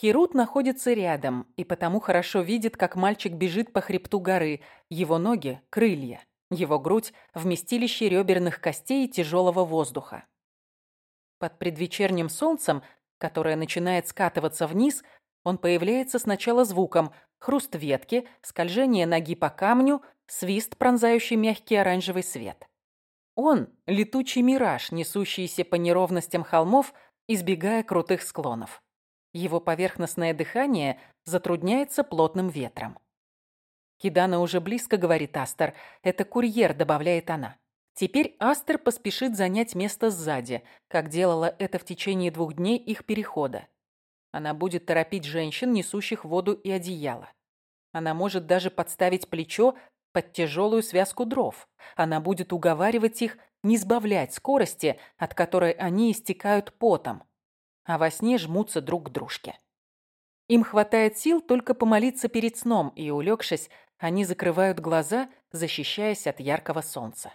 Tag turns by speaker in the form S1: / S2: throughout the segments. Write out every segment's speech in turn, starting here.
S1: Хирут находится рядом и потому хорошо видит, как мальчик бежит по хребту горы, его ноги – крылья, его грудь – вместилище реберных костей и тяжелого воздуха. Под предвечерним солнцем, которое начинает скатываться вниз, он появляется сначала звуком – хруст ветки, скольжение ноги по камню, свист, пронзающий мягкий оранжевый свет. Он – летучий мираж, несущийся по неровностям холмов, избегая крутых склонов. Его поверхностное дыхание затрудняется плотным ветром. «Кидана уже близко», — говорит Астер. «Это курьер», — добавляет она. Теперь Астер поспешит занять место сзади, как делала это в течение двух дней их перехода. Она будет торопить женщин, несущих воду и одеяло. Она может даже подставить плечо под тяжелую связку дров. Она будет уговаривать их не сбавлять скорости, от которой они истекают потом а во сне жмутся друг к дружке. Им хватает сил только помолиться перед сном, и, улегшись, они закрывают глаза, защищаясь от яркого солнца.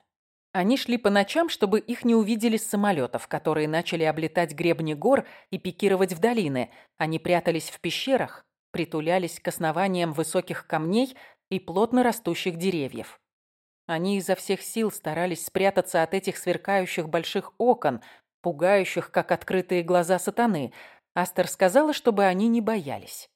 S1: Они шли по ночам, чтобы их не увидели с самолетов, которые начали облетать гребни гор и пикировать в долины. Они прятались в пещерах, притулялись к основаниям высоких камней и плотно растущих деревьев. Они изо всех сил старались спрятаться от этих сверкающих больших окон, пугающих, как открытые глаза сатаны. Астер сказала, чтобы они не боялись.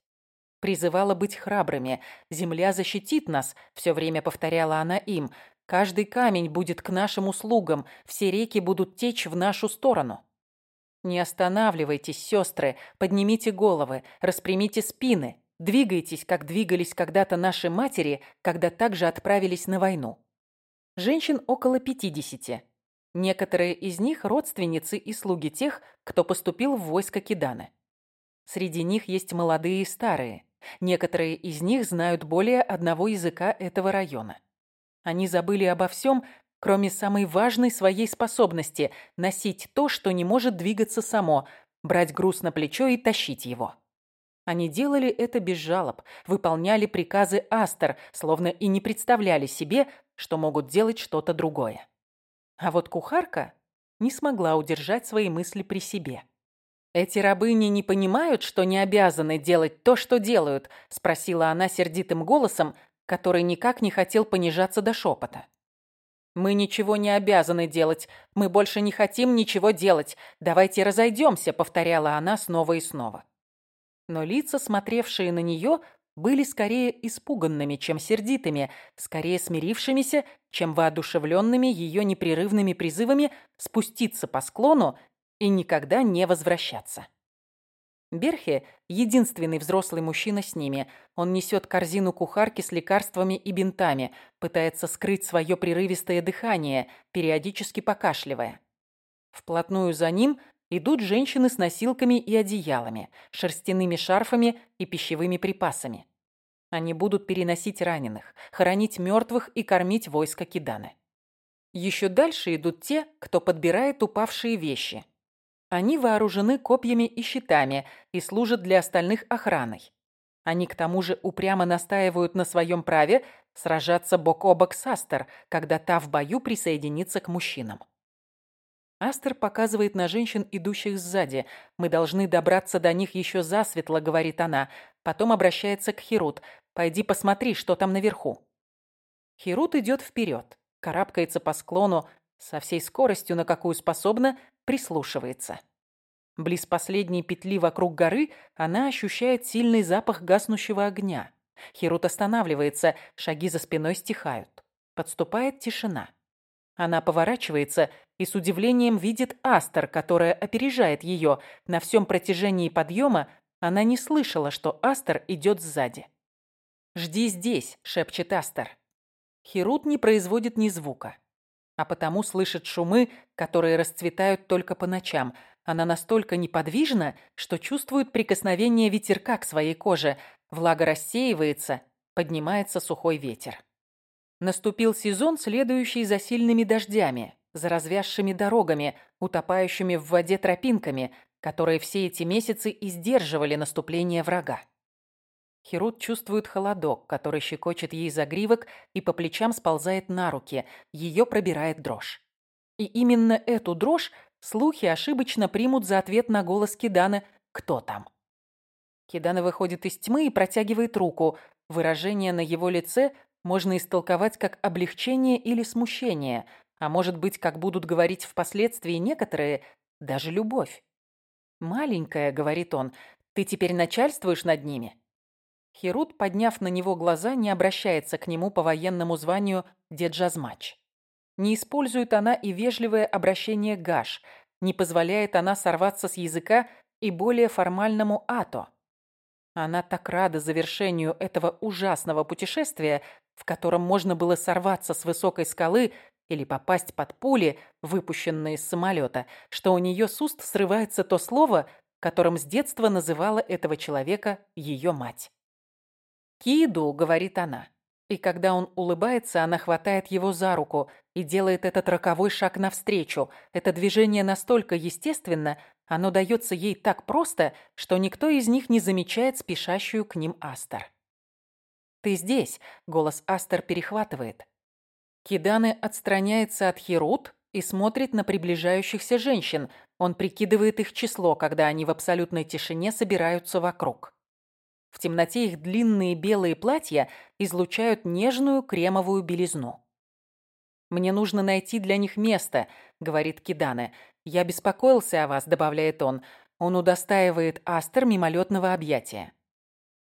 S1: Призывала быть храбрыми. «Земля защитит нас», — все время повторяла она им. «Каждый камень будет к нашим услугам, все реки будут течь в нашу сторону». Не останавливайтесь, сестры, поднимите головы, распрямите спины, двигайтесь, как двигались когда-то наши матери, когда также отправились на войну. Женщин около пятидесяти. Некоторые из них – родственницы и слуги тех, кто поступил в войско Киданы. Среди них есть молодые и старые. Некоторые из них знают более одного языка этого района. Они забыли обо всем, кроме самой важной своей способности – носить то, что не может двигаться само, брать груз на плечо и тащить его. Они делали это без жалоб, выполняли приказы Астер, словно и не представляли себе, что могут делать что-то другое. А вот кухарка не смогла удержать свои мысли при себе. «Эти рабыни не понимают, что не обязаны делать то, что делают?» – спросила она сердитым голосом, который никак не хотел понижаться до шепота. «Мы ничего не обязаны делать. Мы больше не хотим ничего делать. Давайте разойдемся», – повторяла она снова и снова. Но лица, смотревшие на нее, были скорее испуганными, чем сердитыми, скорее смирившимися, чем воодушевленными ее непрерывными призывами спуститься по склону и никогда не возвращаться. Берхе – единственный взрослый мужчина с ними. Он несет корзину кухарки с лекарствами и бинтами, пытается скрыть свое прерывистое дыхание, периодически покашливая. Вплотную за ним идут женщины с носилками и одеялами, шерстяными шарфами и пищевыми припасами. Они будут переносить раненых, хоронить мертвых и кормить войско Киданы. Еще дальше идут те, кто подбирает упавшие вещи. Они вооружены копьями и щитами и служат для остальных охраной. Они к тому же упрямо настаивают на своем праве сражаться бок о бок с Астер, когда та в бою присоединится к мужчинам. Астер показывает на женщин, идущих сзади. «Мы должны добраться до них еще засветло», — говорит она. Потом обращается к Херут. «Пойди посмотри, что там наверху». Херут идет вперед, карабкается по склону со всей скоростью, на какую способна, прислушивается. Близ последней петли вокруг горы она ощущает сильный запах гаснущего огня. Херут останавливается, шаги за спиной стихают. Подступает тишина. Она поворачивается и с удивлением видит Астер, которая опережает ее. На всем протяжении подъема она не слышала, что Астер идет сзади. «Жди здесь», — шепчет Астер. Херут не производит ни звука, а потому слышит шумы, которые расцветают только по ночам. Она настолько неподвижна, что чувствует прикосновение ветерка к своей коже. Влага рассеивается, поднимается сухой ветер. Наступил сезон, следующий за сильными дождями, за развязшими дорогами, утопающими в воде тропинками, которые все эти месяцы и сдерживали наступление врага. Херут чувствует холодок, который щекочет ей загривок и по плечам сползает на руки. Ее пробирает дрожь. И именно эту дрожь слухи ошибочно примут за ответ на голос Кидана «Кто там?». Кидана выходит из тьмы и протягивает руку. Выражение на его лице можно истолковать как облегчение или смущение, а может быть, как будут говорить впоследствии некоторые, даже любовь. «Маленькая», — говорит он, — «ты теперь начальствуешь над ними?» Херут, подняв на него глаза, не обращается к нему по военному званию Деджазмач. Не использует она и вежливое обращение Гаш, не позволяет она сорваться с языка и более формальному «ато». Она так рада завершению этого ужасного путешествия, в котором можно было сорваться с высокой скалы или попасть под пули, выпущенные из самолета, что у нее с уст срывается то слово, которым с детства называла этого человека ее мать. «Киду», — говорит она. И когда он улыбается, она хватает его за руку и делает этот роковой шаг навстречу. Это движение настолько естественно, оно дается ей так просто, что никто из них не замечает спешащую к ним Астер. «Ты здесь», — голос Астер перехватывает. Киданы отстраняется от Херут и смотрит на приближающихся женщин. Он прикидывает их число, когда они в абсолютной тишине собираются вокруг. В темноте их длинные белые платья излучают нежную кремовую белизну. «Мне нужно найти для них место», — говорит Кидане. «Я беспокоился о вас», — добавляет он. Он удостаивает Астер мимолетного объятия.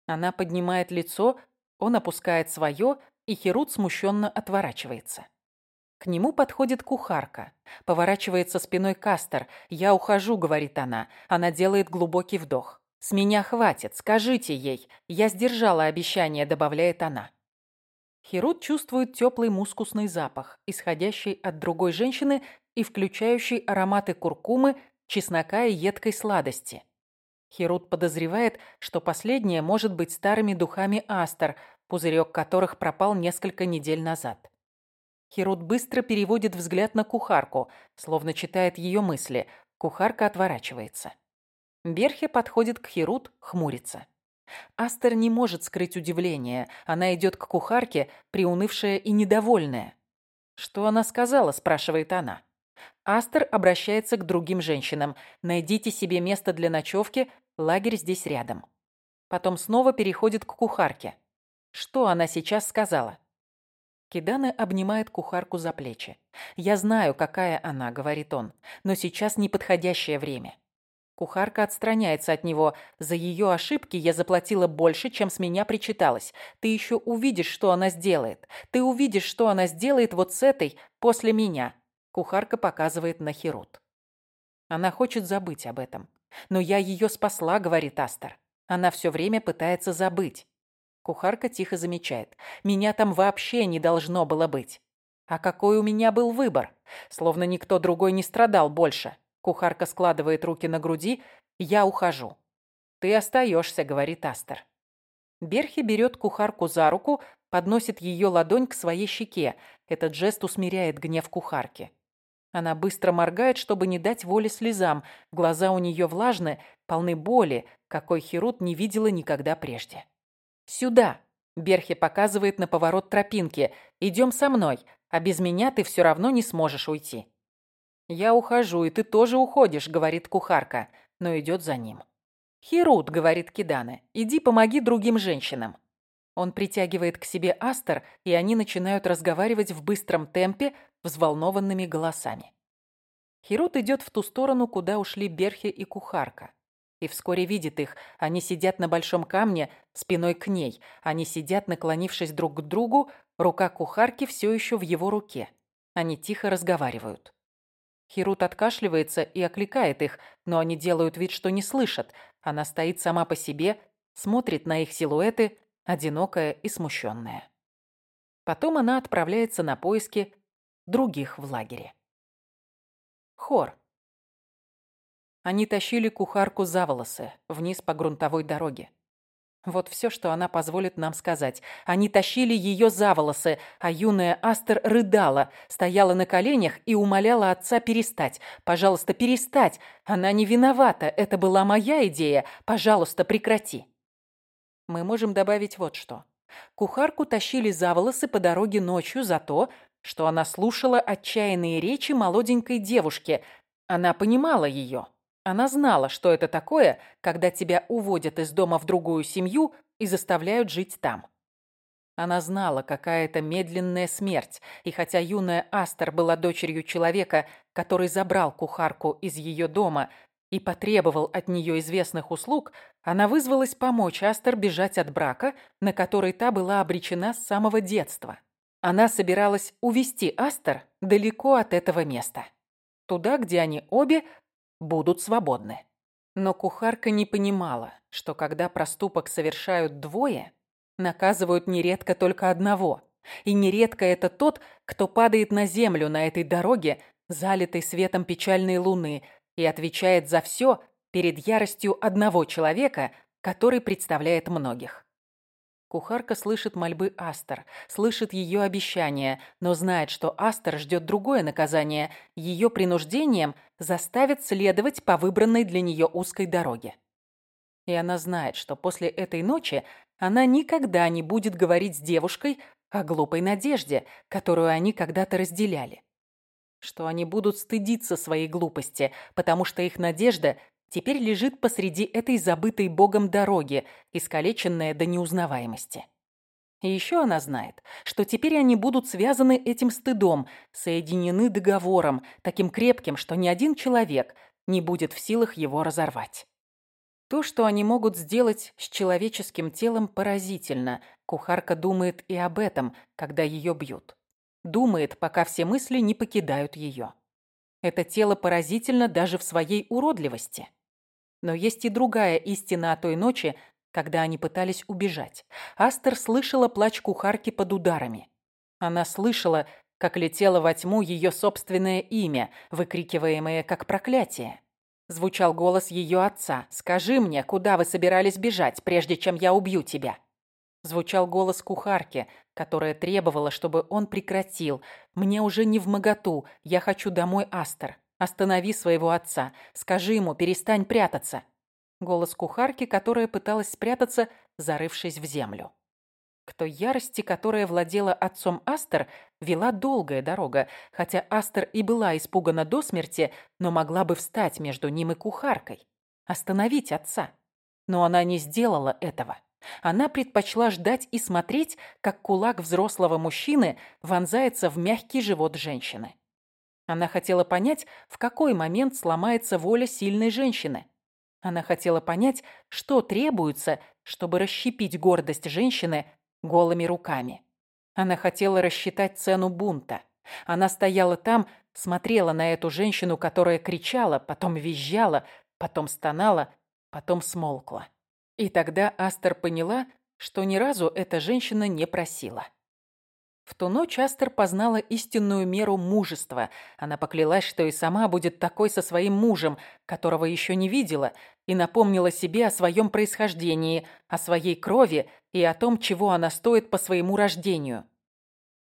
S1: Она поднимает лицо, он опускает свое, и Херут смущенно отворачивается. К нему подходит кухарка. Поворачивается спиной Кастер. «Я ухожу», — говорит она. Она делает глубокий вдох. «С меня хватит, скажите ей. Я сдержала обещание», — добавляет она. Херут чувствует теплый мускусный запах, исходящий от другой женщины и включающий ароматы куркумы, чеснока и едкой сладости. Херут подозревает, что последнее может быть старыми духами Астер, пузырек которых пропал несколько недель назад. Херут быстро переводит взгляд на кухарку, словно читает ее мысли. Кухарка отворачивается. Берхе подходит к Херут, хмурится. Астер не может скрыть удивление. Она идет к кухарке, приунывшая и недовольная. «Что она сказала?» – спрашивает она. Астер обращается к другим женщинам. «Найдите себе место для ночевки, лагерь здесь рядом». Потом снова переходит к кухарке. Что она сейчас сказала? Кидана обнимает кухарку за плечи. «Я знаю, какая она», — говорит он, — «но сейчас неподходящее время. Кухарка отстраняется от него. За ее ошибки я заплатила больше, чем с меня причиталось. Ты еще увидишь, что она сделает. Ты увидишь, что она сделает вот с этой после меня. Кухарка показывает на Херут. Она хочет забыть об этом. Но я ее спасла, говорит Астер. Она все время пытается забыть. Кухарка тихо замечает. Меня там вообще не должно было быть. А какой у меня был выбор? Словно никто другой не страдал больше. Кухарка складывает руки на груди. «Я ухожу». «Ты остаешься», — говорит Астер. Берхи берет кухарку за руку, подносит ее ладонь к своей щеке. Этот жест усмиряет гнев кухарки. Она быстро моргает, чтобы не дать воли слезам. Глаза у нее влажны, полны боли, какой Херут не видела никогда прежде. «Сюда!» – Берхи показывает на поворот тропинки. «Идем со мной, а без меня ты все равно не сможешь уйти». «Я ухожу, и ты тоже уходишь», — говорит кухарка, но идет за ним. «Херут», — говорит Кидана, — «иди помоги другим женщинам». Он притягивает к себе Астер, и они начинают разговаривать в быстром темпе, взволнованными голосами. Херут идет в ту сторону, куда ушли Берхи и кухарка. И вскоре видит их. Они сидят на большом камне, спиной к ней. Они сидят, наклонившись друг к другу, рука кухарки все еще в его руке. Они тихо разговаривают. Хирут откашливается и окликает их, но они делают вид, что не слышат. Она стоит сама по себе, смотрит на их силуэты, одинокая и смущенная. Потом она отправляется на поиски других в лагере. Хор. Они тащили кухарку за волосы вниз по грунтовой дороге. Вот все, что она позволит нам сказать. Они тащили ее за волосы, а юная Астер рыдала, стояла на коленях и умоляла отца перестать. «Пожалуйста, перестать! Она не виновата! Это была моя идея! Пожалуйста, прекрати!» Мы можем добавить вот что. Кухарку тащили за волосы по дороге ночью за то, что она слушала отчаянные речи молоденькой девушки. Она понимала ее. Она знала, что это такое, когда тебя уводят из дома в другую семью и заставляют жить там. Она знала, какая это медленная смерть, и хотя юная Астер была дочерью человека, который забрал кухарку из ее дома и потребовал от нее известных услуг, она вызвалась помочь Астер бежать от брака, на который та была обречена с самого детства. Она собиралась увести Астер далеко от этого места. Туда, где они обе будут свободны. Но кухарка не понимала, что когда проступок совершают двое, наказывают нередко только одного. И нередко это тот, кто падает на землю на этой дороге, залитой светом печальной луны, и отвечает за все перед яростью одного человека, который представляет многих. Кухарка слышит мольбы Астер, слышит ее обещания, но знает, что Астер ждет другое наказание. Ее принуждением заставит следовать по выбранной для нее узкой дороге. И она знает, что после этой ночи она никогда не будет говорить с девушкой о глупой надежде, которую они когда-то разделяли. Что они будут стыдиться своей глупости, потому что их надежда теперь лежит посреди этой забытой Богом дороги, искалеченная до неузнаваемости. И еще она знает, что теперь они будут связаны этим стыдом, соединены договором, таким крепким, что ни один человек не будет в силах его разорвать. То, что они могут сделать с человеческим телом, поразительно. Кухарка думает и об этом, когда ее бьют. Думает, пока все мысли не покидают ее. Это тело поразительно даже в своей уродливости. Но есть и другая истина о той ночи, когда они пытались убежать. Астер слышала плач кухарки под ударами. Она слышала, как летело во тьму ее собственное имя, выкрикиваемое как проклятие. Звучал голос ее отца. «Скажи мне, куда вы собирались бежать, прежде чем я убью тебя?» Звучал голос кухарки, которая требовала, чтобы он прекратил. «Мне уже не в моготу. Я хочу домой, Астер. Останови своего отца. Скажи ему, перестань прятаться». Голос кухарки, которая пыталась спрятаться, зарывшись в землю. К той ярости, которая владела отцом Астер, вела долгая дорога, хотя Астер и была испугана до смерти, но могла бы встать между ним и кухаркой, остановить отца. Но она не сделала этого. Она предпочла ждать и смотреть, как кулак взрослого мужчины вонзается в мягкий живот женщины. Она хотела понять, в какой момент сломается воля сильной женщины. Она хотела понять, что требуется, чтобы расщепить гордость женщины голыми руками. Она хотела рассчитать цену бунта. Она стояла там, смотрела на эту женщину, которая кричала, потом визжала, потом стонала, потом смолкла. И тогда Астер поняла, что ни разу эта женщина не просила. В ту ночь Астер познала истинную меру мужества. Она поклялась, что и сама будет такой со своим мужем, которого еще не видела, и напомнила себе о своем происхождении, о своей крови и о том, чего она стоит по своему рождению.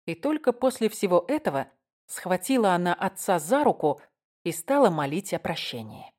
S1: И только после всего этого схватила она отца за руку и стала молить о прощении.